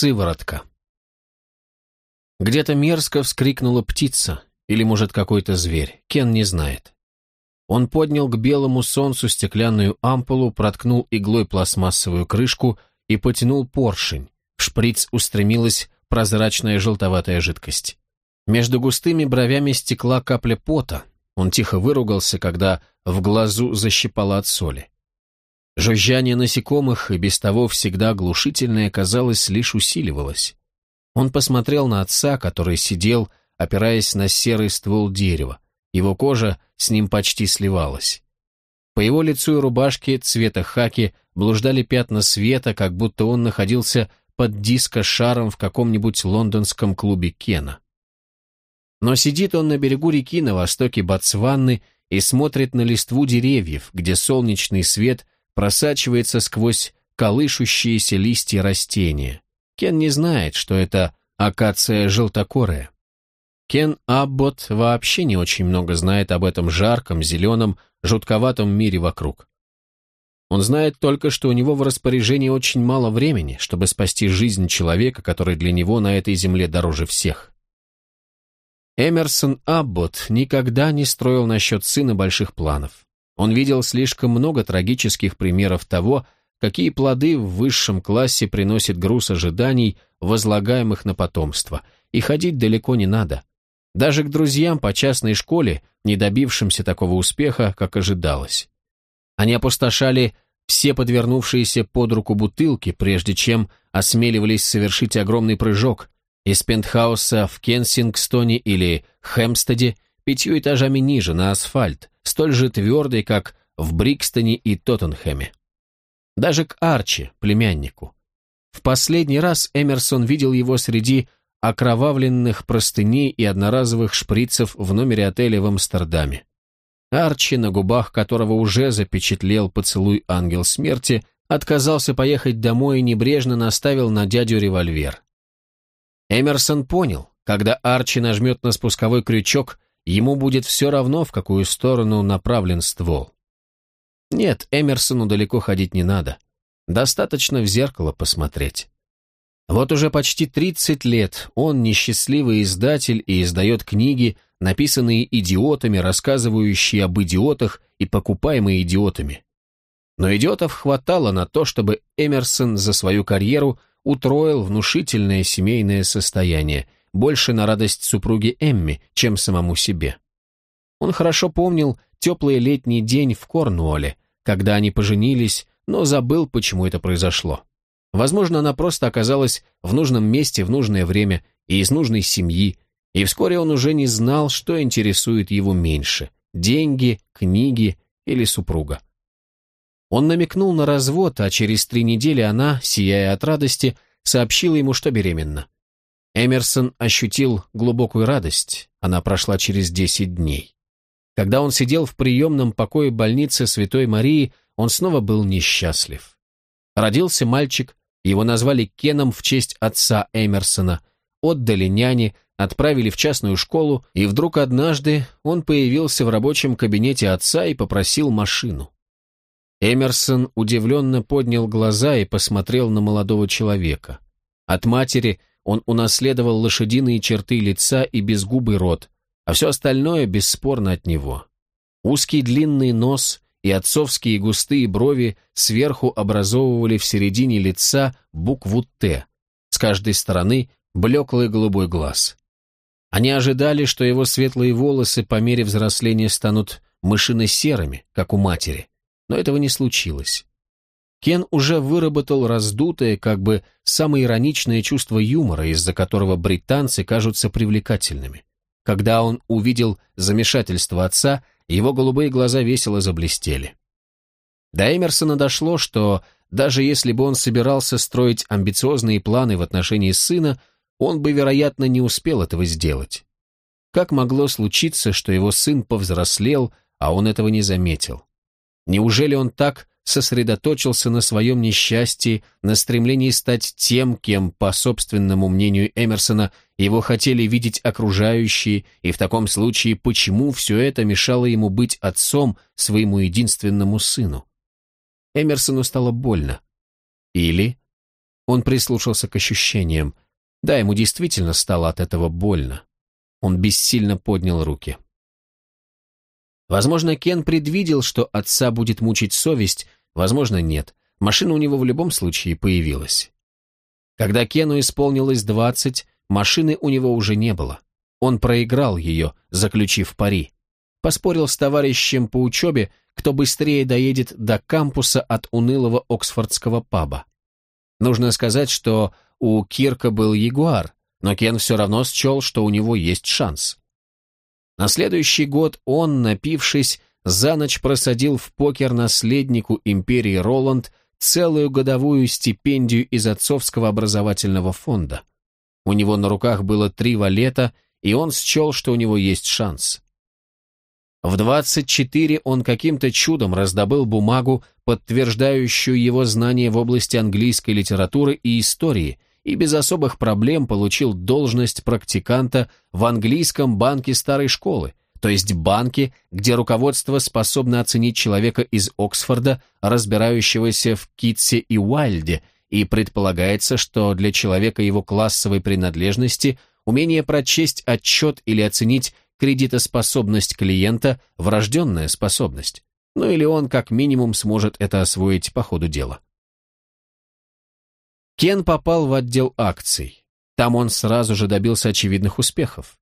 Сыворотка. Где-то мерзко вскрикнула птица, или, может, какой-то зверь, Кен не знает. Он поднял к белому солнцу стеклянную ампулу, проткнул иглой пластмассовую крышку и потянул поршень. В шприц устремилась прозрачная желтоватая жидкость. Между густыми бровями стекла капля пота. Он тихо выругался, когда в глазу защипало от соли. Жужжание насекомых и без того всегда глушительное, казалось, лишь усиливалось. Он посмотрел на отца, который сидел, опираясь на серый ствол дерева. Его кожа с ним почти сливалась. По его лицу и рубашке цвета хаки блуждали пятна света, как будто он находился под диско-шаром в каком-нибудь лондонском клубе Кена. Но сидит он на берегу реки на востоке Ботсванны и смотрит на листву деревьев, где солнечный свет просачивается сквозь колышущиеся листья растения. Кен не знает, что это акация желтокорая. Кен Аббот вообще не очень много знает об этом жарком, зеленом, жутковатом мире вокруг. Он знает только, что у него в распоряжении очень мало времени, чтобы спасти жизнь человека, который для него на этой земле дороже всех. Эмерсон Аббот никогда не строил насчет сына больших планов. Он видел слишком много трагических примеров того, какие плоды в высшем классе приносит груз ожиданий, возлагаемых на потомство, и ходить далеко не надо. Даже к друзьям по частной школе, не добившимся такого успеха, как ожидалось. Они опустошали все подвернувшиеся под руку бутылки, прежде чем осмеливались совершить огромный прыжок из пентхауса в Кенсингстоне или Хэмстеде пятью этажами ниже, на асфальт, столь же твердый, как в Брикстоне и Тоттенхэме. Даже к Арчи, племяннику. В последний раз Эмерсон видел его среди окровавленных простыней и одноразовых шприцев в номере отеля в Амстердаме. Арчи, на губах которого уже запечатлел поцелуй ангел смерти, отказался поехать домой и небрежно наставил на дядю револьвер. Эмерсон понял, когда Арчи нажмет на спусковой крючок, ему будет все равно, в какую сторону направлен ствол. Нет, Эмерсону далеко ходить не надо. Достаточно в зеркало посмотреть. Вот уже почти 30 лет он несчастливый издатель и издает книги, написанные идиотами, рассказывающие об идиотах и покупаемые идиотами. Но идиотов хватало на то, чтобы Эмерсон за свою карьеру утроил внушительное семейное состояние – больше на радость супруге Эмми, чем самому себе. Он хорошо помнил теплый летний день в Корнуолле, когда они поженились, но забыл, почему это произошло. Возможно, она просто оказалась в нужном месте в нужное время и из нужной семьи, и вскоре он уже не знал, что интересует его меньше – деньги, книги или супруга. Он намекнул на развод, а через три недели она, сияя от радости, сообщила ему, что беременна. Эмерсон ощутил глубокую радость, она прошла через десять дней. Когда он сидел в приемном покое больницы Святой Марии, он снова был несчастлив. Родился мальчик, его назвали Кеном в честь отца Эмерсона, отдали няне, отправили в частную школу, и вдруг однажды он появился в рабочем кабинете отца и попросил машину. Эмерсон удивленно поднял глаза и посмотрел на молодого человека. От матери он унаследовал лошадиные черты лица и безгубый рот, а все остальное бесспорно от него. Узкий длинный нос и отцовские густые брови сверху образовывали в середине лица букву «Т», с каждой стороны блеклый голубой глаз. Они ожидали, что его светлые волосы по мере взросления станут мышино-серыми, как у матери, но этого не случилось. Кен уже выработал раздутое, как бы самоироничное чувство юмора, из-за которого британцы кажутся привлекательными. Когда он увидел замешательство отца, его голубые глаза весело заблестели. До Эмерсона дошло, что даже если бы он собирался строить амбициозные планы в отношении сына, он бы, вероятно, не успел этого сделать. Как могло случиться, что его сын повзрослел, а он этого не заметил? Неужели он так сосредоточился на своем несчастье, на стремлении стать тем, кем, по собственному мнению Эмерсона, его хотели видеть окружающие, и в таком случае почему все это мешало ему быть отцом своему единственному сыну? Эмерсону стало больно. Или Он прислушался к ощущениям. Да, ему действительно стало от этого больно. Он бессильно поднял руки. Возможно, Кен предвидел, что отца будет мучить совесть, возможно, нет. Машина у него в любом случае появилась. Когда Кену исполнилось двадцать, машины у него уже не было. Он проиграл ее, заключив пари. Поспорил с товарищем по учебе, кто быстрее доедет до кампуса от унылого оксфордского паба. Нужно сказать, что у Кирка был Ягуар, но Кен все равно счел, что у него есть шанс. На следующий год он, напившись, за ночь просадил в покер наследнику империи Роланд целую годовую стипендию из отцовского образовательного фонда. У него на руках было три валета, и он счел, что у него есть шанс. В 24 он каким-то чудом раздобыл бумагу, подтверждающую его знания в области английской литературы и истории, и без особых проблем получил должность практиканта в английском банке старой школы, то есть банке, где руководство способно оценить человека из Оксфорда, разбирающегося в Китсе и Уайльде, и предполагается, что для человека его классовой принадлежности умение прочесть отчет или оценить кредитоспособность клиента – врожденная способность. Ну или он как минимум сможет это освоить по ходу дела. Кен попал в отдел акций. Там он сразу же добился очевидных успехов.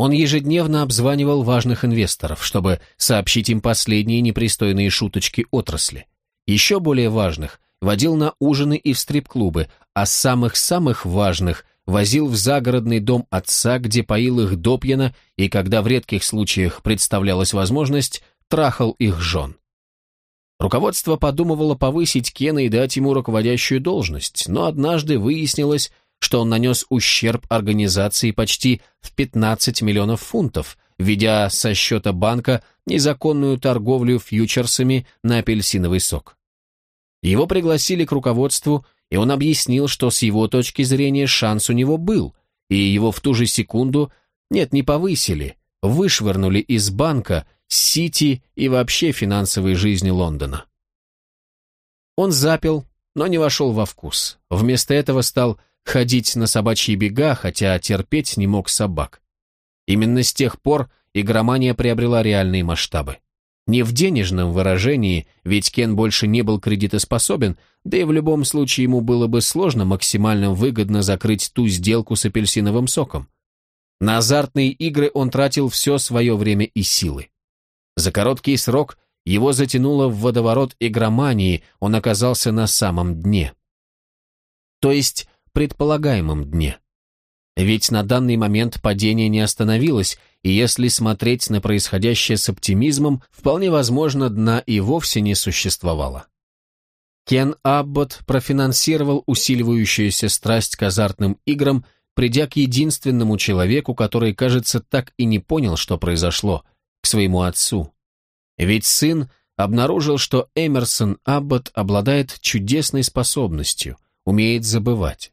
Он ежедневно обзванивал важных инвесторов, чтобы сообщить им последние непристойные шуточки отрасли. Еще более важных водил на ужины и в стрип-клубы, а самых-самых важных возил в загородный дом отца, где поил их допьяно и, когда в редких случаях представлялась возможность, трахал их жен. Руководство подумывало повысить Кена и дать ему руководящую должность, но однажды выяснилось, что он нанес ущерб организации почти в 15 миллионов фунтов, ведя со счета банка незаконную торговлю фьючерсами на апельсиновый сок. Его пригласили к руководству, и он объяснил, что с его точки зрения шанс у него был, и его в ту же секунду, нет, не повысили, вышвырнули из банка, Сити и вообще финансовой жизни Лондона. Он запил, но не вошел во вкус. Вместо этого стал ходить на собачьи бега, хотя терпеть не мог собак. Именно с тех пор игромания приобрела реальные масштабы. Не в денежном выражении, ведь Кен больше не был кредитоспособен, да и в любом случае ему было бы сложно максимально выгодно закрыть ту сделку с апельсиновым соком. На азартные игры он тратил все свое время и силы. За короткий срок его затянуло в водоворот игромании, он оказался на самом дне. То есть предполагаемом дне. Ведь на данный момент падение не остановилось, и если смотреть на происходящее с оптимизмом, вполне возможно, дна и вовсе не существовало. Кен Аббот профинансировал усиливающуюся страсть к азартным играм, придя к единственному человеку, который, кажется, так и не понял, что произошло, к своему отцу. Ведь сын обнаружил, что Эмерсон Аббот обладает чудесной способностью, умеет забывать.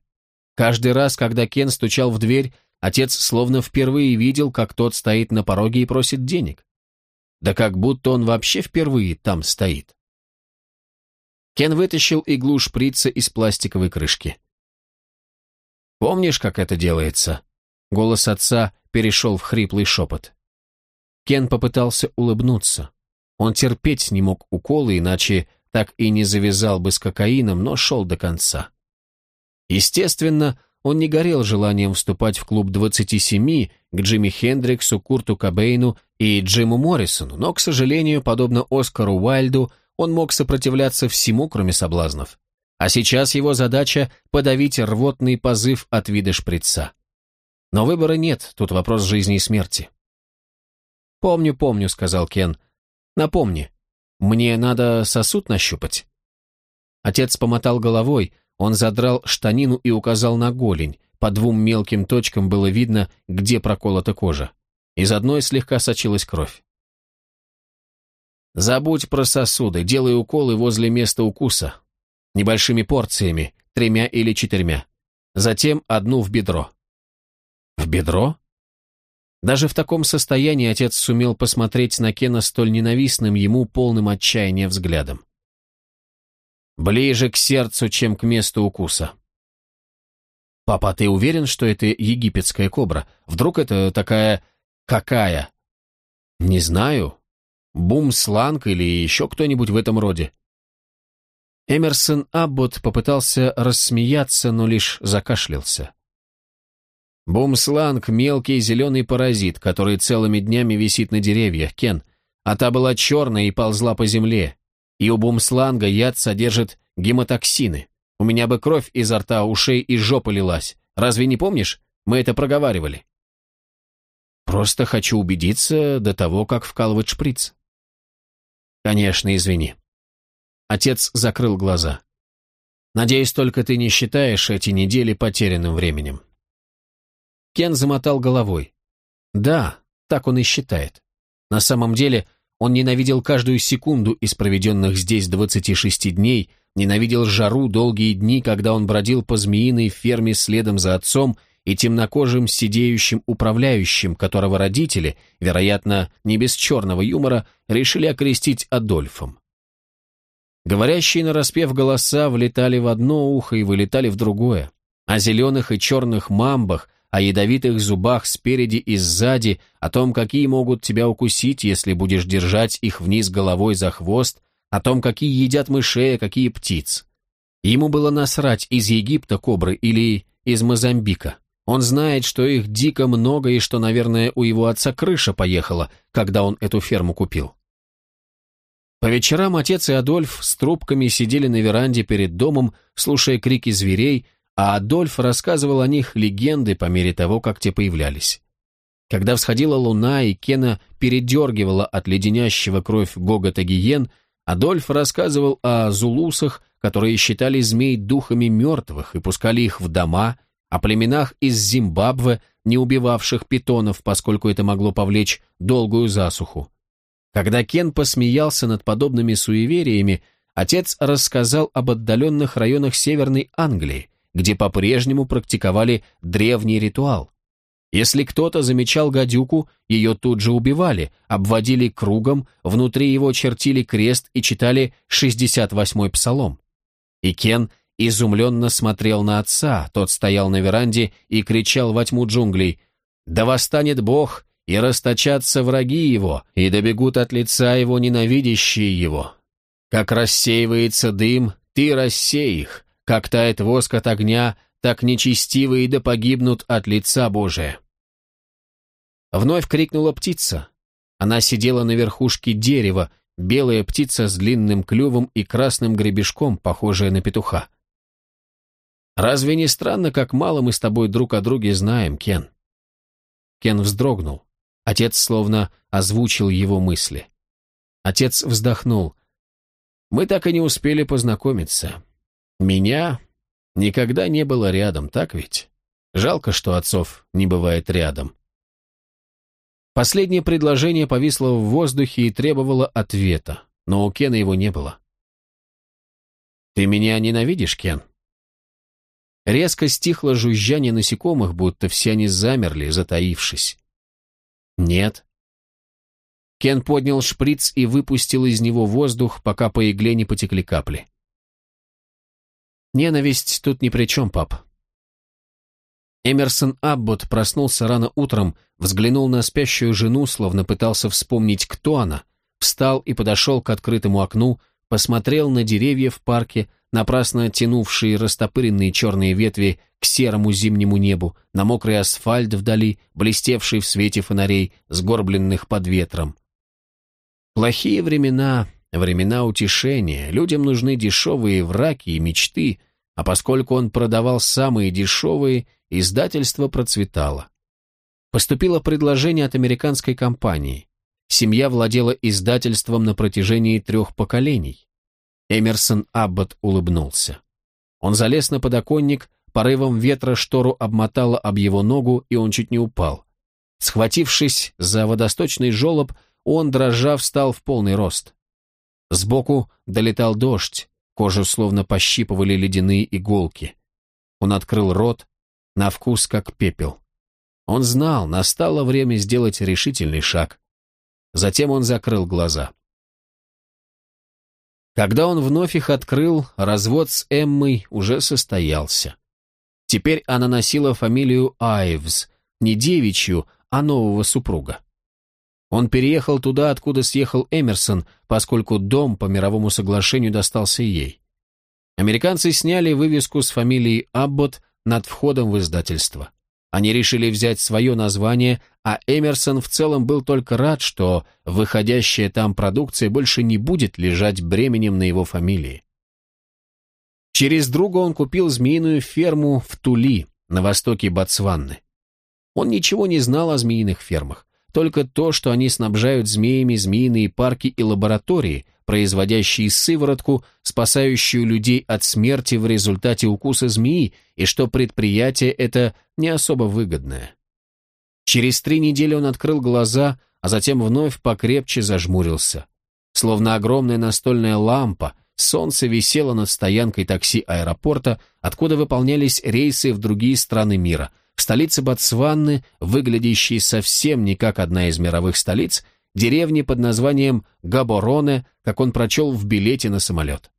Каждый раз, когда Кен стучал в дверь, отец словно впервые видел, как тот стоит на пороге и просит денег. Да как будто он вообще впервые там стоит. Кен вытащил иглу шприца из пластиковой крышки. «Помнишь, как это делается?» Голос отца перешел в хриплый шепот. Кен попытался улыбнуться. Он терпеть не мог уколы, иначе так и не завязал бы с кокаином, но шел до конца. Естественно, он не горел желанием вступать в клуб 27 к Джимми Хендриксу, Курту Кобейну и Джиму Моррисону, но, к сожалению, подобно Оскару Уайльду, он мог сопротивляться всему, кроме соблазнов. А сейчас его задача – подавить рвотный позыв от вида шприца. Но выбора нет, тут вопрос жизни и смерти. «Помню, помню», — сказал Кен. «Напомни, мне надо сосуд нащупать». Отец помотал головой, он задрал штанину и указал на голень. По двум мелким точкам было видно, где проколота кожа. Из одной слегка сочилась кровь. «Забудь про сосуды, делай уколы возле места укуса. Небольшими порциями, тремя или четырьмя. Затем одну в бедро». «В бедро?» Даже в таком состоянии отец сумел посмотреть на Кена столь ненавистным ему полным отчаяния взглядом. Ближе к сердцу, чем к месту укуса. «Папа, ты уверен, что это египетская кобра? Вдруг это такая... какая?» «Не знаю. Бум-сланг или еще кто-нибудь в этом роде». Эмерсон Аббот попытался рассмеяться, но лишь закашлялся. Бумсланг — мелкий зеленый паразит, который целыми днями висит на деревьях, Кен, а та была черная и ползла по земле. И у бумсланга яд содержит гемотоксины. У меня бы кровь изо рта, ушей и жопы лилась. Разве не помнишь? Мы это проговаривали. Просто хочу убедиться до того, как вкалывать шприц. Конечно, извини. Отец закрыл глаза. Надеюсь, только ты не считаешь эти недели потерянным временем. Кен замотал головой. Да, так он и считает. На самом деле, он ненавидел каждую секунду из проведенных здесь 26 дней, Ненавидел жару долгие дни, когда он бродил по змеиной ферме следом за отцом и темнокожим сидеющим управляющим, которого родители, вероятно, не без черного юмора, решили окрестить Адольфом. Говорящие нараспев голоса влетали в одно ухо и вылетали в другое. О зеленых и черных мамбах, о ядовитых зубах спереди и сзади, о том, какие могут тебя укусить, если будешь держать их вниз головой за хвост, о том, какие едят мышей, а какие птиц. Ему было насрать, из Египта кобры или из Мозамбика. Он знает, что их дико много и что, наверное, у его отца крыша поехала, когда он эту ферму купил. По вечерам отец и Адольф с трубками сидели на веранде перед домом, слушая крики зверей, а Адольф рассказывал о них легенды по мере того, как те появлялись. Когда всходила луна и Кена передергивала от леденящего кровь гогота гиен, Адольф рассказывал о зулусах, которые считали змей духами мертвых и пускали их в дома, о племенах из Зимбабве, не убивавших питонов, поскольку это могло повлечь долгую засуху. Когда Кен посмеялся над подобными суевериями, отец рассказал об отдаленных районах Северной Англии, где по-прежнему практиковали древний ритуал. Если кто-то замечал гадюку, ее тут же убивали, обводили кругом, внутри его чертили крест и читали 68-й псалом. И Кен изумленно смотрел на отца, тот стоял на веранде и кричал во тьму джунглей «Да восстанет Бог, и расточатся враги его, и добегут от лица его ненавидящие его. Как рассеивается дым, ты рассей их, как тает воск от огня, так нечестивые да погибнут от лица Божия». Вновь крикнула птица. Она сидела на верхушке дерева, белая птица с длинным клювом и красным гребешком, похожая на петуха. «Разве не странно, как мало мы с тобой друг о друге знаем, Кен?» Кен вздрогнул. Отец словно озвучил его мысли. Отец вздохнул. «Мы так и не успели познакомиться. Меня никогда не было рядом, так ведь? Жалко, что отцов не бывает рядом». Последнее предложение повисло в воздухе и требовало ответа, но у Кена его не было. «Ты меня ненавидишь, Кен?» Резко стихло жужжание насекомых, будто все они замерли, затаившись. «Нет». Кен поднял шприц и выпустил из него воздух, пока по игле не потекли капли. «Ненависть тут ни при чем, пап». Эмерсон Аббот проснулся рано утром, взглянул на спящую жену, словно пытался вспомнить, кто она, встал и подошел к открытому окну, посмотрел на деревья в парке, напрасно тянувшие растопыренные черные ветви к серому зимнему небу, на мокрый асфальт вдали, блестевший в свете фонарей, сгорбленных под ветром. Плохие времена, времена утешения, людям нужны дешевые враки и мечты, а поскольку он продавал самые дешевые, издательство процветало. Поступило предложение от американской компании. Семья владела издательством на протяжении трех поколений. Эмерсон Аббот улыбнулся. Он залез на подоконник, порывом ветра штору обмотало об его ногу, и он чуть не упал. Схватившись за водосточный желоб, он, дрожа, встал в полный рост. Сбоку долетал дождь, кожу словно пощипывали ледяные иголки. Он открыл рот, на вкус как пепел. Он знал, настало время сделать решительный шаг. Затем он закрыл глаза. Когда он вновь их открыл, развод с Эммой уже состоялся. Теперь она носила фамилию Айвс, не девичью, а нового супруга. Он переехал туда, откуда съехал Эмерсон, поскольку дом по мировому соглашению достался ей. Американцы сняли вывеску с фамилией Аббот над входом в издательство. Они решили взять свое название, а Эмерсон в целом был только рад, что выходящая там продукция больше не будет лежать бременем на его фамилии. Через друга он купил змеиную ферму в Тули, на востоке Ботсванны. Он ничего не знал о змеиных фермах, только то, что они снабжают змеями змеиные парки и лаборатории, производящие сыворотку, спасающую людей от смерти в результате укуса змеи, и что предприятие это не особо выгодное. Через три недели он открыл глаза, а затем вновь покрепче зажмурился. Словно огромная настольная лампа, солнце висело над стоянкой такси аэропорта, откуда выполнялись рейсы в другие страны мира, в столице Ботсванны, выглядящей совсем не как одна из мировых столиц, деревни под названием Габороне, как он прочел в билете на самолет.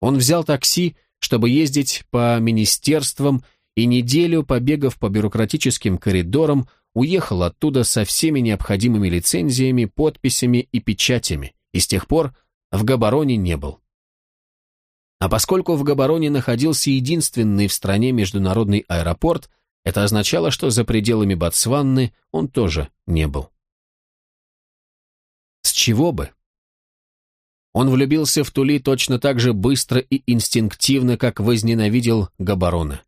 Он взял такси, чтобы ездить по министерствам, и неделю, побегав по бюрократическим коридорам, уехал оттуда со всеми необходимыми лицензиями, подписями и печатями, и с тех пор в Габороне не был. А поскольку в Габороне находился единственный в стране международный аэропорт, это означало, что за пределами Ботсванны он тоже не был. С чего бы? Он влюбился в Тули точно так же быстро и инстинктивно, как возненавидел Габарона.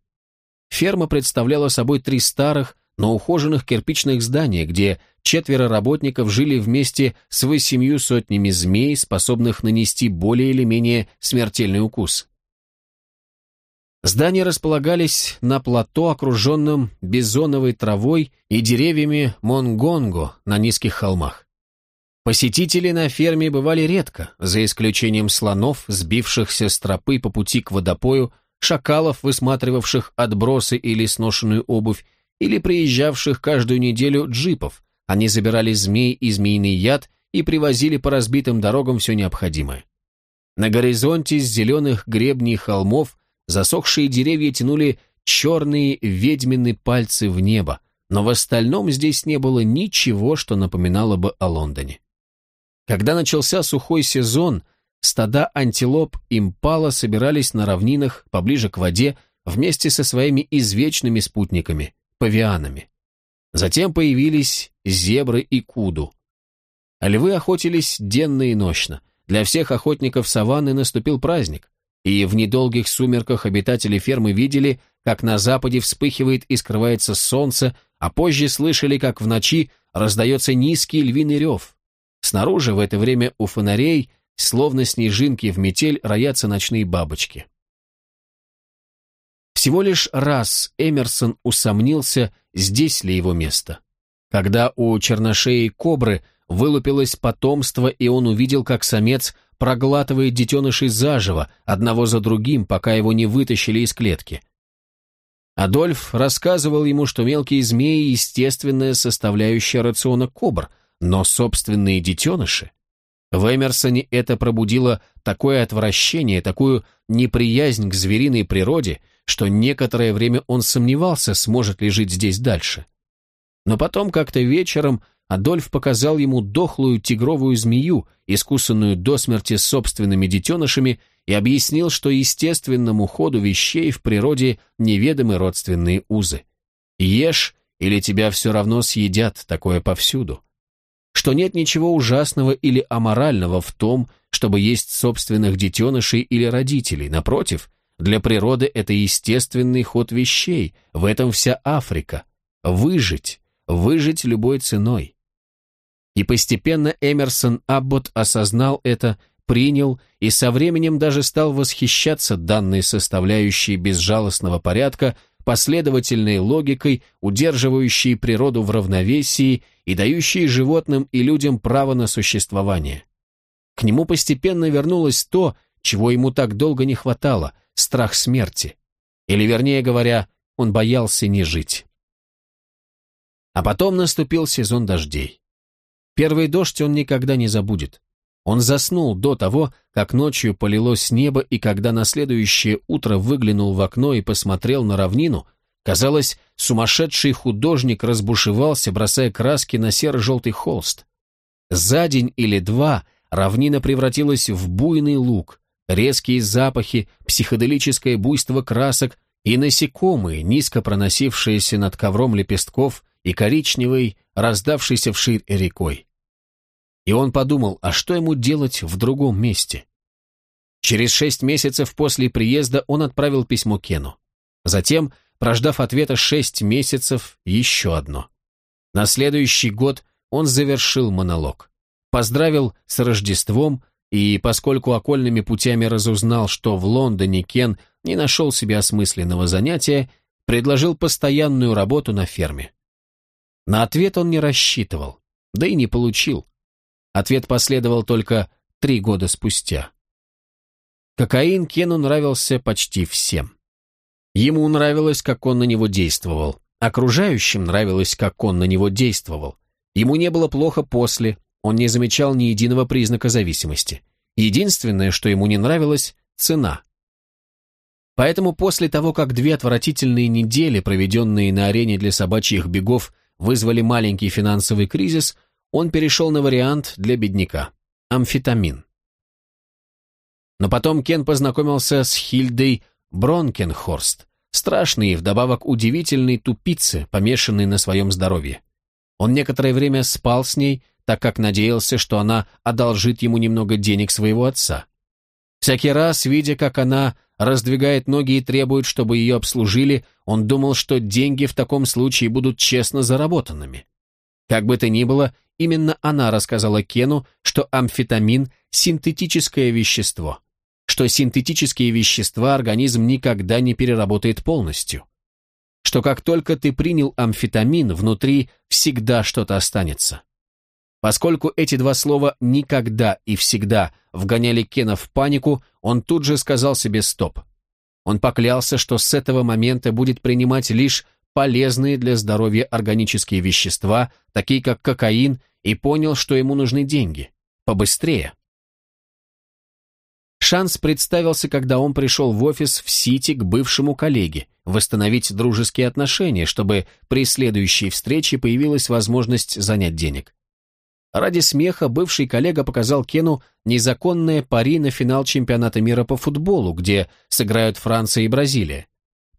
Ферма представляла собой три старых, но ухоженных кирпичных здания, где четверо работников жили вместе с восемью сотнями змей, способных нанести более или менее смертельный укус. Здания располагались на плато, окруженном бизоновой травой и деревьями монгонго на низких холмах. Посетители на ферме бывали редко, за исключением слонов, сбившихся с тропы по пути к водопою, шакалов, высматривавших отбросы или сношенную обувь, или приезжавших каждую неделю джипов. Они забирали змей и змеиный яд и привозили по разбитым дорогам все необходимое. На горизонте с зеленых гребней холмов засохшие деревья тянули черные ведьмины пальцы в небо, но в остальном здесь не было ничего, что напоминало бы о Лондоне. Когда начался сухой сезон, стада антилоп импала собирались на равнинах поближе к воде вместе со своими извечными спутниками – павианами. Затем появились зебры и куду. Львы охотились денно и ночно. Для всех охотников саванны наступил праздник, и в недолгих сумерках обитатели фермы видели, как на западе вспыхивает и скрывается солнце, а позже слышали, как в ночи раздается низкий львиный рев, Снаружи в это время у фонарей, словно снежинки в метель, роятся ночные бабочки. Всего лишь раз Эмерсон усомнился, здесь ли его место. Когда у черношеи кобры вылупилось потомство, и он увидел, как самец проглатывает детенышей заживо, одного за другим, пока его не вытащили из клетки. Адольф рассказывал ему, что мелкие змеи – естественная составляющая рациона кобр – но собственные детеныши? В Эмерсоне это пробудило такое отвращение, такую неприязнь к звериной природе, что некоторое время он сомневался, сможет ли жить здесь дальше. Но потом как-то вечером Адольф показал ему дохлую тигровую змею, искусанную до смерти собственными детенышами, и объяснил, что естественному ходу вещей в природе неведомы родственные узы. Ешь, или тебя все равно съедят, такое повсюду что нет ничего ужасного или аморального в том, чтобы есть собственных детенышей или родителей. Напротив, для природы это естественный ход вещей, в этом вся Африка. Выжить, выжить любой ценой. И постепенно Эмерсон Аббот осознал это, принял и со временем даже стал восхищаться данной составляющей безжалостного порядка, последовательной логикой, удерживающей природу в равновесии и дающей животным и людям право на существование. К нему постепенно вернулось то, чего ему так долго не хватало – страх смерти. Или, вернее говоря, он боялся не жить. А потом наступил сезон дождей. Первый дождь он никогда не забудет. Он заснул до того, как ночью полилось небо, и когда на следующее утро выглянул в окно и посмотрел на равнину, казалось, сумасшедший художник разбушевался, бросая краски на серо-желтый холст. За день или два равнина превратилась в буйный луг, резкие запахи, психоделическое буйство красок и насекомые, низко проносившиеся над ковром лепестков и коричневой, раздавшейся вширь рекой. И он подумал, а что ему делать в другом месте? Через шесть месяцев после приезда он отправил письмо Кену. Затем, прождав ответа шесть месяцев, еще одно. На следующий год он завершил монолог. Поздравил с Рождеством, и поскольку окольными путями разузнал, что в Лондоне Кен не нашел себе осмысленного занятия, предложил постоянную работу на ферме. На ответ он не рассчитывал, да и не получил. Ответ последовал только три года спустя. Кокаин Кену нравился почти всем. Ему нравилось, как он на него действовал. Окружающим нравилось, как он на него действовал. Ему не было плохо после, он не замечал ни единого признака зависимости. Единственное, что ему не нравилось – цена. Поэтому после того, как две отвратительные недели, проведенные на арене для собачьих бегов, вызвали маленький финансовый кризис, он перешел на вариант для бедняка – амфетамин. Но потом Кен познакомился с Хильдой Бронкенхорст, страшной и вдобавок удивительной тупицы, помешанной на своем здоровье. Он некоторое время спал с ней, так как надеялся, что она одолжит ему немного денег своего отца. Всякий раз, видя, как она раздвигает ноги и требует, чтобы ее обслужили, он думал, что деньги в таком случае будут честно заработанными. Как бы то ни было, Именно она рассказала Кену, что амфетамин – синтетическое вещество, что синтетические вещества организм никогда не переработает полностью, что как только ты принял амфетамин, внутри всегда что-то останется. Поскольку эти два слова «никогда» и «всегда» вгоняли Кена в панику, он тут же сказал себе «стоп». Он поклялся, что с этого момента будет принимать лишь полезные для здоровья органические вещества, такие как кокаин и понял, что ему нужны деньги. Побыстрее. Шанс представился, когда он пришел в офис в Сити к бывшему коллеге, восстановить дружеские отношения, чтобы при следующей встрече появилась возможность занять денег. Ради смеха бывший коллега показал Кену незаконное пари на финал чемпионата мира по футболу, где сыграют Франция и Бразилия.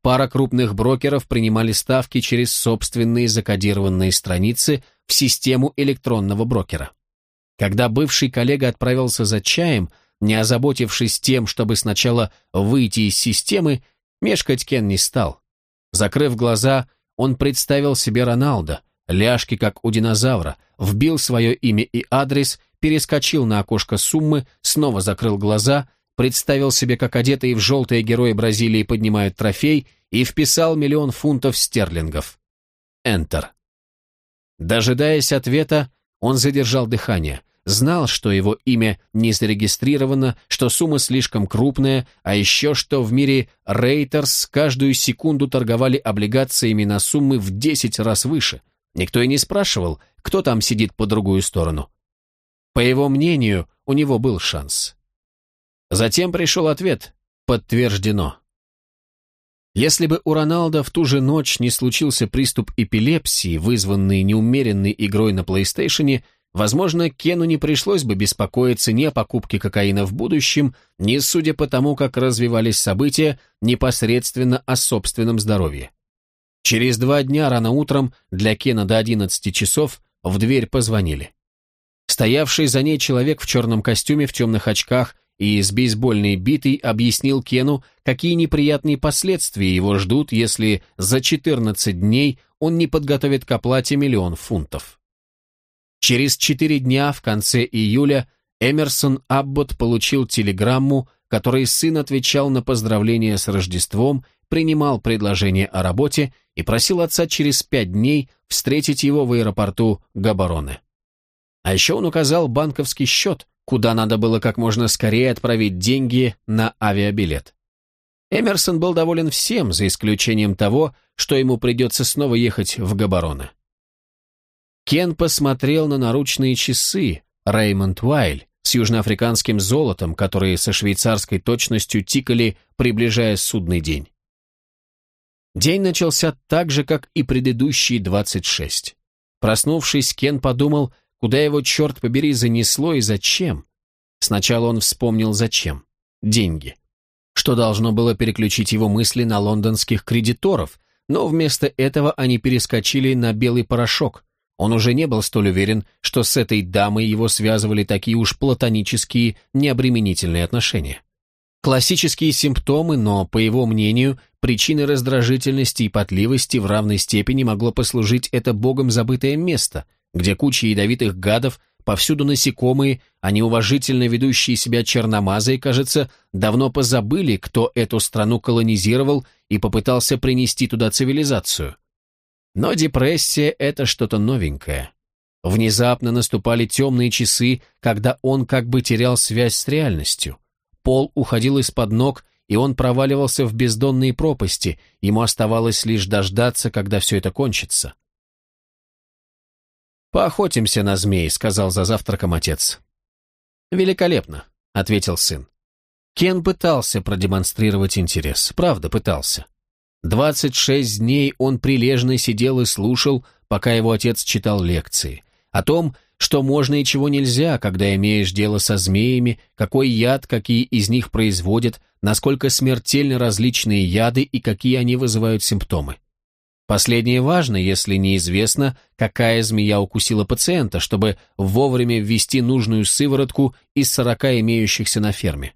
Пара крупных брокеров принимали ставки через собственные закодированные страницы в систему электронного брокера. Когда бывший коллега отправился за чаем, не озаботившись тем, чтобы сначала выйти из системы, мешкать Кен не стал. Закрыв глаза, он представил себе Роналда, ляжки как у динозавра, вбил свое имя и адрес, перескочил на окошко суммы, снова закрыл глаза, представил себе, как одетые в желтые герои Бразилии поднимают трофей и вписал миллион фунтов стерлингов. Enter. Дожидаясь ответа, он задержал дыхание, знал, что его имя не зарегистрировано, что сумма слишком крупная, а еще что в мире Рейтерс каждую секунду торговали облигациями на суммы в 10 раз выше. Никто и не спрашивал, кто там сидит по другую сторону. По его мнению, у него был шанс. Затем пришел ответ «Подтверждено». Если бы у Роналда в ту же ночь не случился приступ эпилепсии, вызванный неумеренной игрой на плейстейшене, возможно, Кену не пришлось бы беспокоиться ни о покупке кокаина в будущем, ни, судя по тому, как развивались события, непосредственно о собственном здоровье. Через два дня рано утром, для Кена до 11 часов, в дверь позвонили. Стоявший за ней человек в черном костюме, в темных очках и с бейсбольной битой объяснил Кену, какие неприятные последствия его ждут, если за 14 дней он не подготовит к оплате миллион фунтов. Через четыре дня, в конце июля, Эмерсон Аббот получил телеграмму, которой сын отвечал на поздравления с Рождеством, принимал предложение о работе и просил отца через пять дней встретить его в аэропорту Габароне. А еще он указал банковский счет, куда надо было как можно скорее отправить деньги на авиабилет. Эмерсон был доволен всем, за исключением того, что ему придется снова ехать в Габароне. Кен посмотрел на наручные часы Реймонд Уайль, с южноафриканским золотом, которые со швейцарской точностью тикали, приближая судный день. День начался так же, как и предыдущие 26. Проснувшись, Кен подумал, куда его, черт побери, занесло и зачем. Сначала он вспомнил, зачем. Деньги. Что должно было переключить его мысли на лондонских кредиторов, но вместо этого они перескочили на белый порошок, он уже не был столь уверен, что с этой дамой его связывали такие уж платонические, необременительные отношения. Классические симптомы, но, по его мнению, причиной раздражительности и потливости в равной степени могло послужить это богом забытое место, где куча ядовитых гадов, повсюду насекомые, а неуважительно ведущие себя черномазые, кажется, давно позабыли, кто эту страну колонизировал и попытался принести туда цивилизацию. Но депрессия — это что-то новенькое. Внезапно наступали темные часы, когда он как бы терял связь с реальностью. Пол уходил из-под ног, и он проваливался в бездонные пропасти, ему оставалось лишь дождаться, когда все это кончится. «Поохотимся на змей», — сказал за завтраком отец. «Великолепно», — ответил сын. Кен пытался продемонстрировать интерес, правда пытался. Двадцать шесть дней он прилежно сидел и слушал, пока его отец читал лекции. О том, что можно и чего нельзя, когда имеешь дело со змеями, какой яд, какие из них производят, насколько смертельно различные яды и какие они вызывают симптомы. Последнее важно, если неизвестно, какая змея укусила пациента, чтобы вовремя ввести нужную сыворотку из сорока имеющихся на ферме.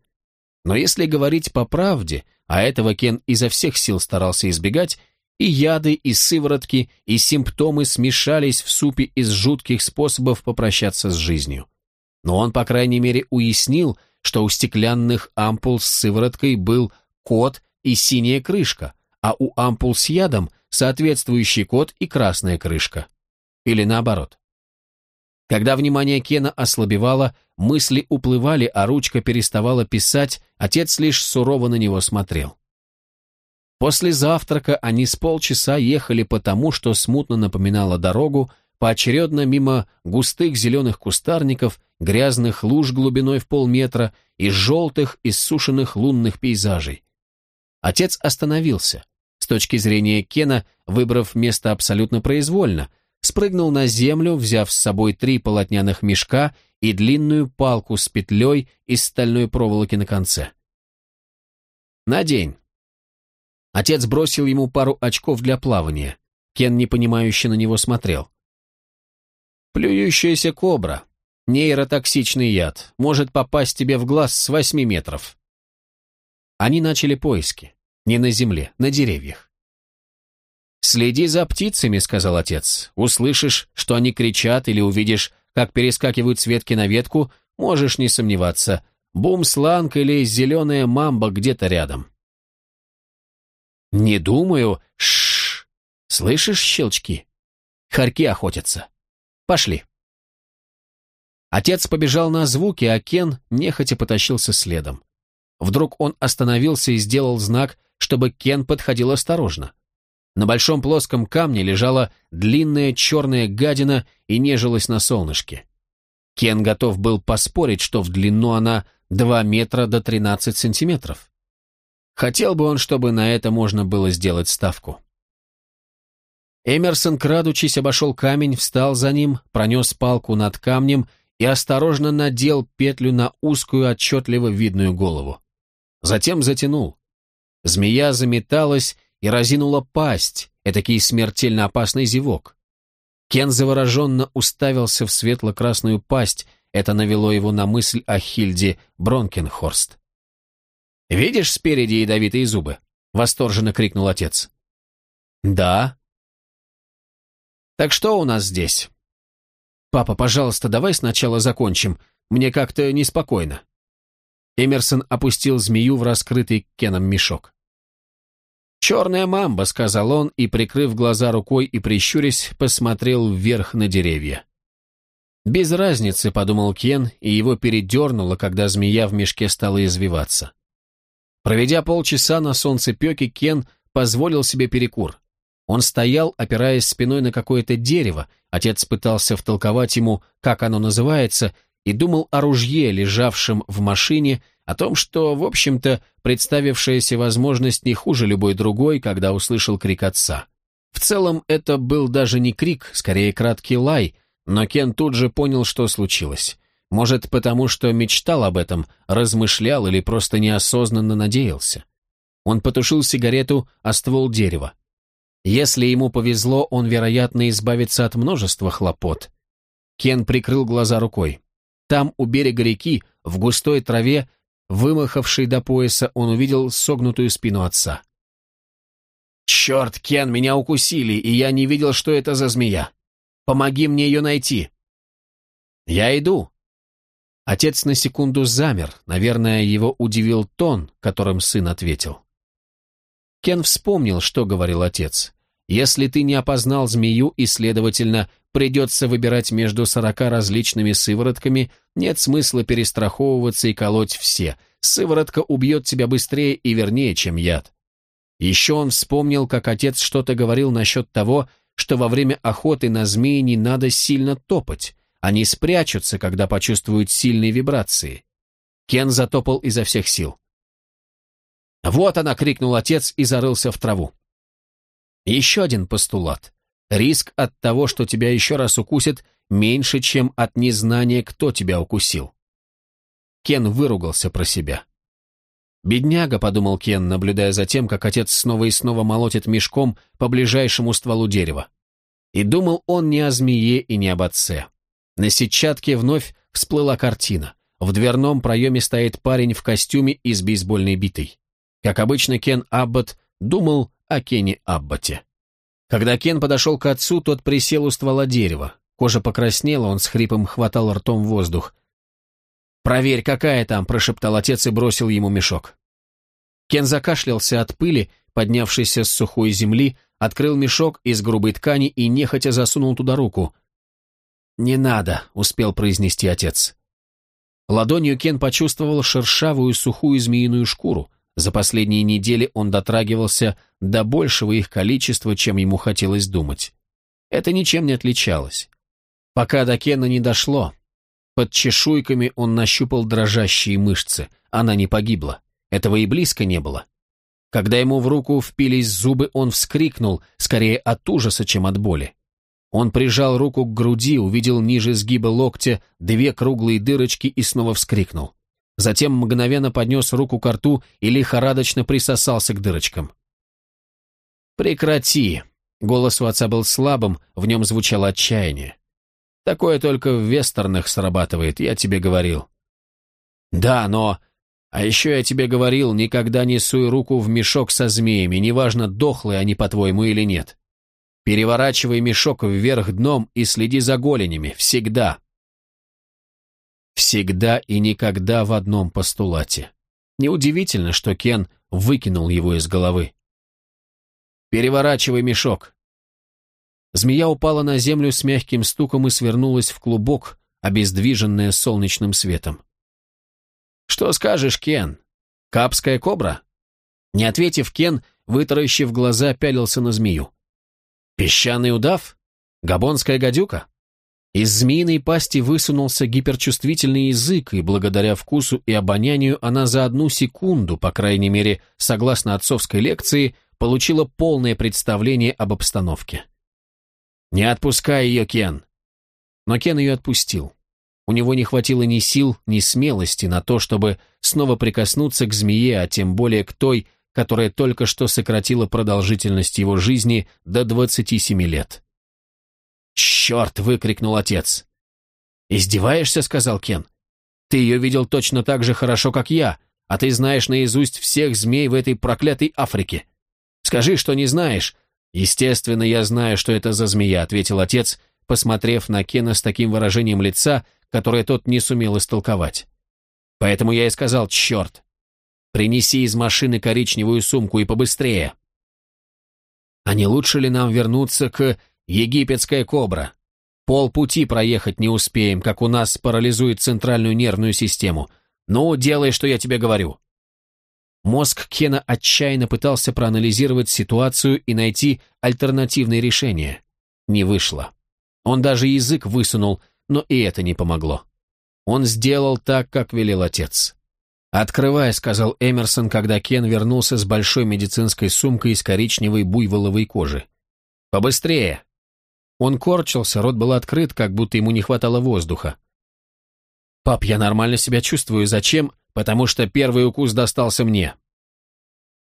Но если говорить по правде – а этого Кен изо всех сил старался избегать, и яды, и сыворотки, и симптомы смешались в супе из жутких способов попрощаться с жизнью. Но он, по крайней мере, уяснил, что у стеклянных ампул с сывороткой был кот и синяя крышка, а у ампул с ядом соответствующий кот и красная крышка. Или наоборот. Когда внимание Кена ослабевало, мысли уплывали, а ручка переставала писать, отец лишь сурово на него смотрел. После завтрака они с полчаса ехали по тому, что смутно напоминало дорогу, поочередно мимо густых зеленых кустарников, грязных луж глубиной в полметра и желтых, иссушенных лунных пейзажей. Отец остановился, с точки зрения Кена, выбрав место абсолютно произвольно – спрыгнул на землю, взяв с собой три полотняных мешка и длинную палку с петлей из стальной проволоки на конце. «Надень». Отец бросил ему пару очков для плавания. Кен непонимающе на него смотрел. «Плюющаяся кобра. Нейротоксичный яд. Может попасть тебе в глаз с восьми метров». Они начали поиски. Не на земле, на деревьях. «Следи за птицами», — сказал отец. «Услышишь, что они кричат, или увидишь, как перескакивают с ветки на ветку, можешь не сомневаться. Бум-сланг или зеленая мамба где-то рядом». «Не думаю. Шш. Слышишь щелчки? Хорьки охотятся. Пошли». Отец побежал на звуки, а Кен нехотя потащился следом. Вдруг он остановился и сделал знак, чтобы Кен подходил осторожно. На большом плоском камне лежала длинная черная гадина и нежилась на солнышке. Кен готов был поспорить, что в длину она 2 метра до 13 сантиметров. Хотел бы он, чтобы на это можно было сделать ставку. Эмерсон, крадучись, обошел камень, встал за ним, пронес палку над камнем и осторожно надел петлю на узкую, отчетливо видную голову. Затем затянул. Змея заметалась и разинула пасть, этакий смертельно опасный зевок. Кен завороженно уставился в светло-красную пасть, это навело его на мысль о Хильде Бронкенхорст. «Видишь спереди ядовитые зубы?» — восторженно крикнул отец. «Да». «Так что у нас здесь?» «Папа, пожалуйста, давай сначала закончим. Мне как-то неспокойно». Эмерсон опустил змею в раскрытый Кеном мешок. «Черная мамба», — сказал он, и, прикрыв глаза рукой и прищурясь, посмотрел вверх на деревья. «Без разницы», — подумал Кен, и его передернуло, когда змея в мешке стала извиваться. Проведя полчаса на солнцепеке, Кен позволил себе перекур. Он стоял, опираясь спиной на какое-то дерево, отец пытался втолковать ему, как оно называется, и думал о ружье, лежавшем в машине, о том, что, в общем-то, представившаяся возможность не хуже любой другой, когда услышал крик отца. В целом, это был даже не крик, скорее краткий лай, но Кен тут же понял, что случилось. Может, потому что мечтал об этом, размышлял или просто неосознанно надеялся. Он потушил сигарету о ствол дерева. Если ему повезло, он, вероятно, избавится от множества хлопот. Кен прикрыл глаза рукой. Там, у берега реки, в густой траве, вымахавшей до пояса, он увидел согнутую спину отца. «Черт, Кен, меня укусили, и я не видел, что это за змея. Помоги мне ее найти». «Я иду». Отец на секунду замер, наверное, его удивил тон, которым сын ответил. Кен вспомнил, что говорил отец. «Если ты не опознал змею и, следовательно, придется выбирать между сорока различными сыворотками, нет смысла перестраховываться и колоть все. Сыворотка убьет тебя быстрее и вернее, чем яд. Еще он вспомнил, как отец что-то говорил насчет того, что во время охоты на змеи не надо сильно топать. Они спрячутся, когда почувствуют сильные вибрации. Кен затопал изо всех сил. «Вот она!» — крикнул отец и зарылся в траву. Еще один постулат. Риск от того, что тебя еще раз укусят, меньше, чем от незнания, кто тебя укусил. Кен выругался про себя. «Бедняга», — подумал Кен, наблюдая за тем, как отец снова и снова молотит мешком по ближайшему стволу дерева. И думал он не о змее и не об отце. На сетчатке вновь всплыла картина. В дверном проеме стоит парень в костюме и с бейсбольной битой. Как обычно, Кен Аббот думал о Кене Абботе. Когда Кен подошел к отцу, тот присел у ствола дерева. Кожа покраснела, он с хрипом хватал ртом воздух. «Проверь, какая там!» – прошептал отец и бросил ему мешок. Кен закашлялся от пыли, поднявшейся с сухой земли, открыл мешок из грубой ткани и нехотя засунул туда руку. «Не надо», — успел произнести отец. Ладонью Кен почувствовал шершавую сухую змеиную шкуру. За последние недели он дотрагивался до большего их количества, чем ему хотелось думать. Это ничем не отличалось. Пока до Кена не дошло. Под чешуйками он нащупал дрожащие мышцы. Она не погибла. Этого и близко не было. Когда ему в руку впились зубы, он вскрикнул, скорее от ужаса, чем от боли. Он прижал руку к груди, увидел ниже сгиба локтя две круглые дырочки и снова вскрикнул. Затем мгновенно поднес руку к рту и лихорадочно присосался к дырочкам. «Прекрати!» Голос у отца был слабым, в нем звучало отчаяние. «Такое только в вестернах срабатывает, я тебе говорил». «Да, но...» «А еще я тебе говорил, никогда не суй руку в мешок со змеями, неважно, дохлые они, по-твоему, или нет. Переворачивай мешок вверх дном и следи за голенями, всегда». Всегда и никогда в одном постулате. Неудивительно, что Кен выкинул его из головы. «Переворачивай мешок!» Змея упала на землю с мягким стуком и свернулась в клубок, обездвиженная солнечным светом. «Что скажешь, Кен? Капская кобра?» Не ответив, Кен, вытаращив глаза, пялился на змею. «Песчаный удав? Габонская гадюка?» Из змеиной пасти высунулся гиперчувствительный язык, и благодаря вкусу и обонянию она за одну секунду, по крайней мере, согласно отцовской лекции, получила полное представление об обстановке. «Не отпускай ее, Кен!» Но Кен ее отпустил. У него не хватило ни сил, ни смелости на то, чтобы снова прикоснуться к змее, а тем более к той, которая только что сократила продолжительность его жизни до 27 лет. «Черт!» — выкрикнул отец. «Издеваешься?» — сказал Кен. «Ты ее видел точно так же хорошо, как я, а ты знаешь наизусть всех змей в этой проклятой Африке. Скажи, что не знаешь». «Естественно, я знаю, что это за змея», — ответил отец, посмотрев на Кена с таким выражением лица, которое тот не сумел истолковать. «Поэтому я и сказал, черт! Принеси из машины коричневую сумку и побыстрее!» «А не лучше ли нам вернуться к Египетская кобра. Полпути проехать не успеем, как у нас парализует центральную нервную систему. Ну, делай, что я тебе говорю». Мозг Кена отчаянно пытался проанализировать ситуацию и найти альтернативные решения. Не вышло. Он даже язык высунул, но и это не помогло. Он сделал так, как велел отец. «Открывай», — сказал Эмерсон, когда Кен вернулся с большой медицинской сумкой из коричневой буйволовой кожи. «Побыстрее!» Он корчился, рот был открыт, как будто ему не хватало воздуха. «Пап, я нормально себя чувствую. Зачем? Потому что первый укус достался мне.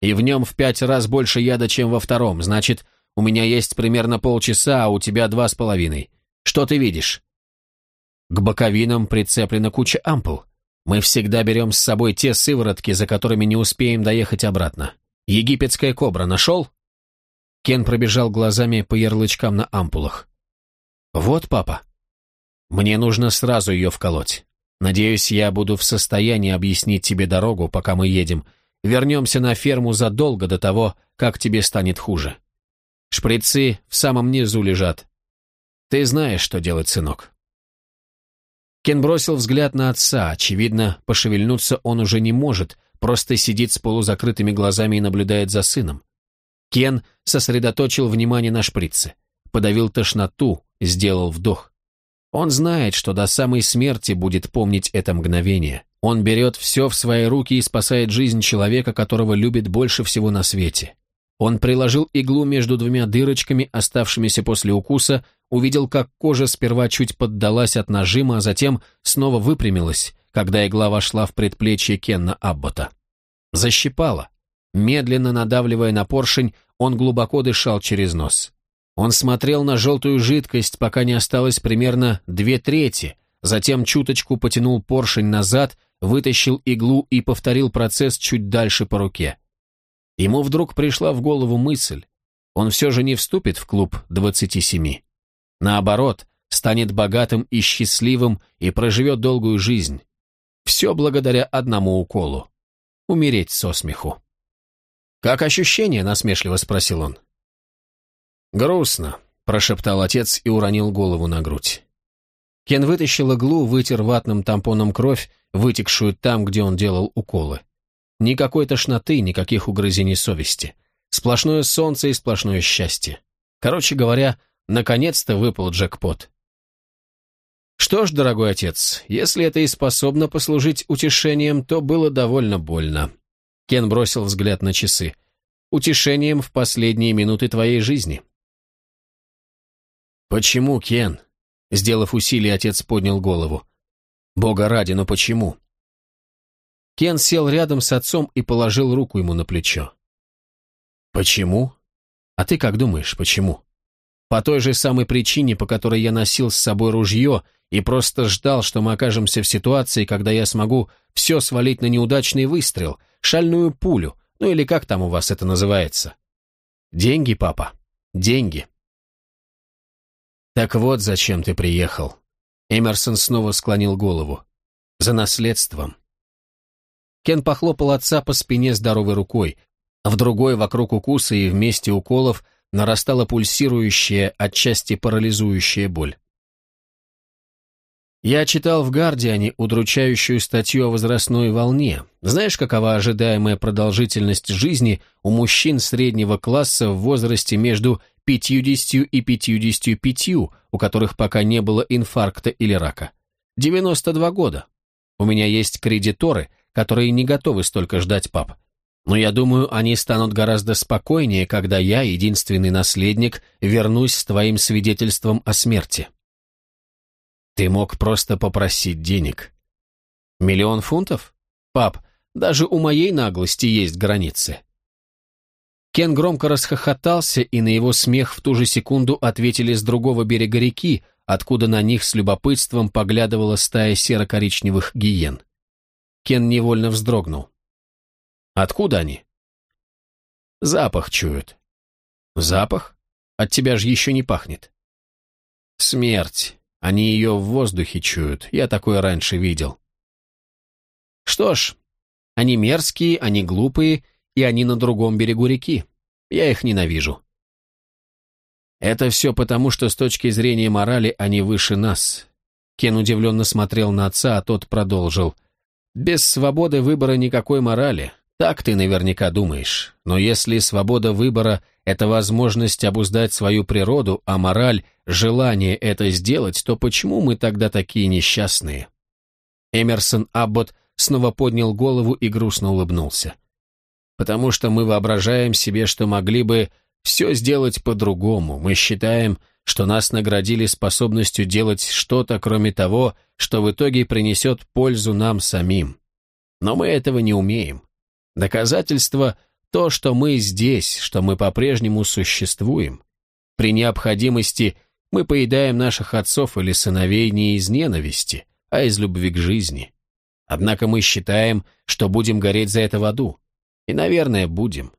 И в нем в пять раз больше яда, чем во втором. Значит, у меня есть примерно полчаса, а у тебя два с половиной. Что ты видишь?» К боковинам прицеплена куча ампул. Мы всегда берем с собой те сыворотки, за которыми не успеем доехать обратно. Египетская кобра нашел?» Кен пробежал глазами по ярлычкам на ампулах. «Вот, папа. Мне нужно сразу ее вколоть. Надеюсь, я буду в состоянии объяснить тебе дорогу, пока мы едем. Вернемся на ферму задолго до того, как тебе станет хуже. Шприцы в самом низу лежат. Ты знаешь, что делать, сынок». Кен бросил взгляд на отца. Очевидно, пошевельнуться он уже не может, просто сидит с полузакрытыми глазами и наблюдает за сыном. Кен сосредоточил внимание на шприце, подавил тошноту, сделал вдох. Он знает, что до самой смерти будет помнить это мгновение. Он берет все в свои руки и спасает жизнь человека, которого любит больше всего на свете. Он приложил иглу между двумя дырочками, оставшимися после укуса, увидел, как кожа сперва чуть поддалась от нажима, а затем снова выпрямилась, когда игла вошла в предплечье Кенна Аббота. Защипала. Медленно надавливая на поршень, он глубоко дышал через нос. Он смотрел на желтую жидкость, пока не осталось примерно две трети, затем чуточку потянул поршень назад, вытащил иглу и повторил процесс чуть дальше по руке. Ему вдруг пришла в голову мысль, он все же не вступит в клуб 27. Наоборот, станет богатым и счастливым и проживет долгую жизнь. Все благодаря одному уколу. Умереть со смеху. «Как ощущение?» — насмешливо спросил он. «Грустно», — прошептал отец и уронил голову на грудь. Кен вытащил иглу, вытер ватным тампоном кровь, вытекшую там, где он делал уколы. Никакой тошноты, никаких угрызений совести. Сплошное солнце и сплошное счастье. Короче говоря, наконец-то выпал джекпот. Что ж, дорогой отец, если это и способно послужить утешением, то было довольно больно. Кен бросил взгляд на часы. Утешением в последние минуты твоей жизни. Почему, Кен? Сделав усилие, отец поднял голову. Бога ради, но почему? Кен сел рядом с отцом и положил руку ему на плечо. «Почему? А ты как думаешь, почему?» «По той же самой причине, по которой я носил с собой ружье и просто ждал, что мы окажемся в ситуации, когда я смогу все свалить на неудачный выстрел, шальную пулю, ну или как там у вас это называется. Деньги, папа, деньги». «Так вот, зачем ты приехал?» Эмерсон снова склонил голову. «За наследством. Кен похлопал отца по спине здоровой рукой. В другой, вокруг укуса и вместе уколов, нарастала пульсирующая, отчасти парализующая боль. Я читал в «Гардиане» удручающую статью о возрастной волне. Знаешь, какова ожидаемая продолжительность жизни у мужчин среднего класса в возрасте между 50 и 55, у которых пока не было инфаркта или рака? 92 года. У меня есть кредиторы, которые не готовы столько ждать пап. Но я думаю, они станут гораздо спокойнее, когда я, единственный наследник, вернусь с твоим свидетельством о смерти. Ты мог просто попросить денег. Миллион фунтов? Пап, даже у моей наглости есть границы. Кен громко расхохотался, и на его смех в ту же секунду ответили с другого берега реки, откуда на них с любопытством поглядывала стая серо-коричневых гиен. Кен невольно вздрогнул. «Откуда они?» «Запах чуют». «Запах? От тебя же еще не пахнет». «Смерть. Они ее в воздухе чуют. Я такое раньше видел». «Что ж, они мерзкие, они глупые, и они на другом берегу реки. Я их ненавижу». «Это все потому, что с точки зрения морали они выше нас». Кен удивленно смотрел на отца, а тот продолжил – без свободы выбора никакой морали. Так ты наверняка думаешь. Но если свобода выбора – это возможность обуздать свою природу, а мораль – желание это сделать, то почему мы тогда такие несчастные? Эмерсон Аббот снова поднял голову и грустно улыбнулся. «Потому что мы воображаем себе, что могли бы все сделать по-другому. Мы считаем, что нас наградили способностью делать что-то, кроме того, что в итоге принесет пользу нам самим. Но мы этого не умеем. Доказательство – то, что мы здесь, что мы по-прежнему существуем. При необходимости мы поедаем наших отцов или сыновей не из ненависти, а из любви к жизни. Однако мы считаем, что будем гореть за это в аду. И, наверное, будем.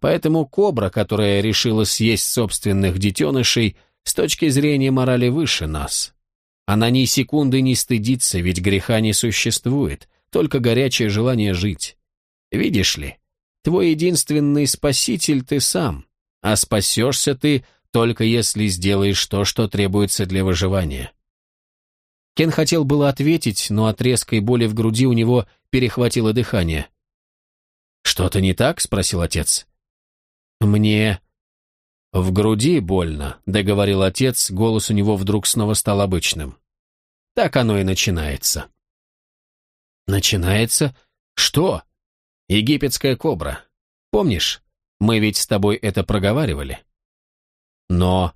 Поэтому кобра, которая решила съесть собственных детенышей, с точки зрения морали выше нас. Она ни секунды не стыдится, ведь греха не существует, только горячее желание жить. Видишь ли, твой единственный спаситель ты сам, а спасешься ты только если сделаешь то, что требуется для выживания. Кен хотел было ответить, но от резкой боли в груди у него перехватило дыхание. «Что-то не так?» — спросил отец. «Мне...» «В груди больно», — договорил отец, голос у него вдруг снова стал обычным. «Так оно и начинается». «Начинается? Что?» «Египетская кобра. Помнишь, мы ведь с тобой это проговаривали?» «Но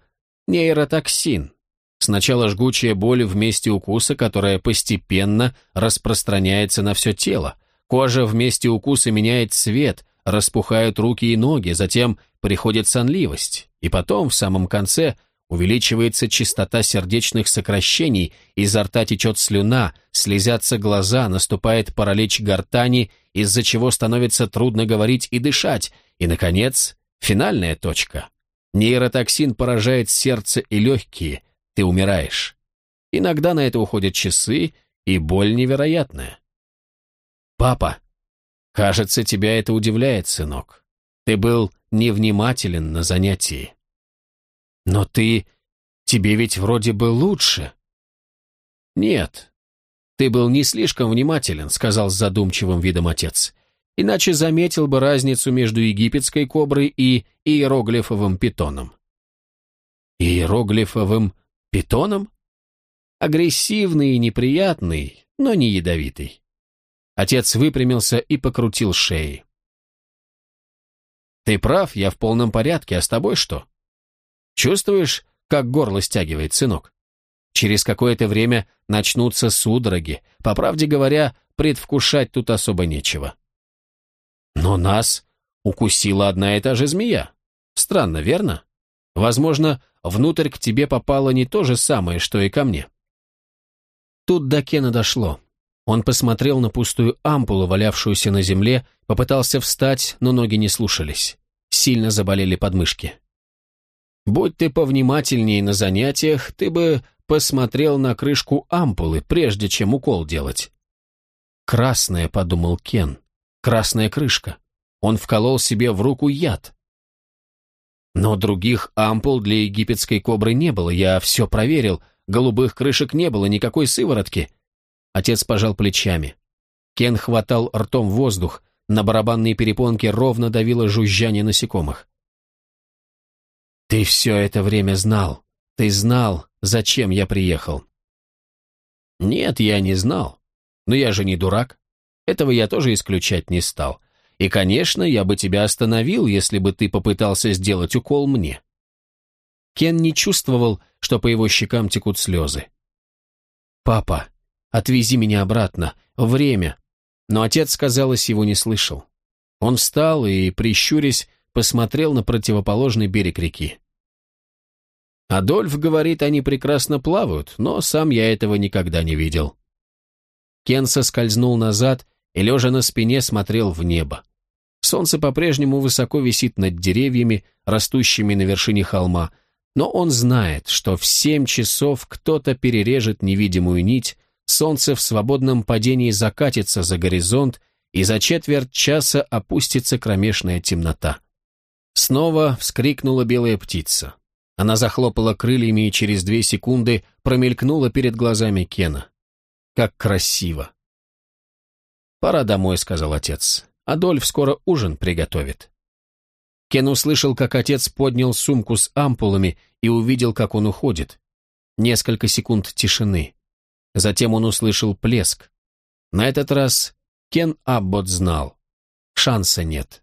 нейротоксин, Сначала жгучая боль в месте укуса, которая постепенно распространяется на все тело. Кожа в месте укуса меняет цвет, распухают руки и ноги, затем приходит сонливость. И потом, в самом конце, увеличивается частота сердечных сокращений, изо рта течет слюна, слезятся глаза, наступает паралич гортани, из-за чего становится трудно говорить и дышать. И, наконец, финальная точка. Нейротоксин поражает сердце и легкие – ты умираешь. Иногда на это уходят часы, и боль невероятная. Папа, кажется, тебя это удивляет, сынок. Ты был невнимателен на занятии. Но ты... тебе ведь вроде бы лучше. Нет, ты был не слишком внимателен, сказал с задумчивым видом отец. Иначе заметил бы разницу между египетской коброй и иероглифовым питоном. Иероглифовым Питоном? Агрессивный и неприятный, но не ядовитый. Отец выпрямился и покрутил шеей. «Ты прав, я в полном порядке, а с тобой что? Чувствуешь, как горло стягивает, сынок? Через какое-то время начнутся судороги. По правде говоря, предвкушать тут особо нечего. Но нас укусила одна и та же змея. Странно, верно? Возможно, внутрь к тебе попало не то же самое, что и ко мне. Тут до Кена дошло. Он посмотрел на пустую ампулу, валявшуюся на земле, попытался встать, но ноги не слушались. Сильно заболели подмышки. «Будь ты повнимательнее на занятиях, ты бы посмотрел на крышку ампулы, прежде чем укол делать». «Красная», — подумал Кен, — «красная крышка». Он вколол себе в руку яд. Но других ампул для египетской кобры не было, я все проверил, голубых крышек не было, никакой сыворотки. Отец пожал плечами. Кен хватал ртом воздух, на барабанные перепонки ровно давило жужжание насекомых. «Ты все это время знал. Ты знал, зачем я приехал». «Нет, я не знал. Но я же не дурак. Этого я тоже исключать не стал. И, конечно, я бы тебя остановил, если бы ты попытался сделать укол мне». Кен не чувствовал, что по его щекам текут слезы. «Папа, отвези меня обратно. Время». Но отец, казалось, его не слышал. Он встал и, прищурясь, посмотрел на противоположный берег реки. Адольф говорит, они прекрасно плавают, но сам я этого никогда не видел. Кен соскользнул назад и, лежа на спине, смотрел в небо. Солнце по-прежнему высоко висит над деревьями, растущими на вершине холма, но он знает, что в семь часов кто-то перережет невидимую нить, солнце в свободном падении закатится за горизонт, и за четверть часа опустится кромешная темнота. Снова вскрикнула белая птица. Она захлопала крыльями и через две секунды промелькнула перед глазами Кена. Как красиво! «Пора домой», — сказал отец. Адольф скоро ужин приготовит. Кен услышал, как отец поднял сумку с ампулами и увидел, как он уходит. Несколько секунд тишины. Затем он услышал плеск. На этот раз Кен Аббот знал. Шанса нет.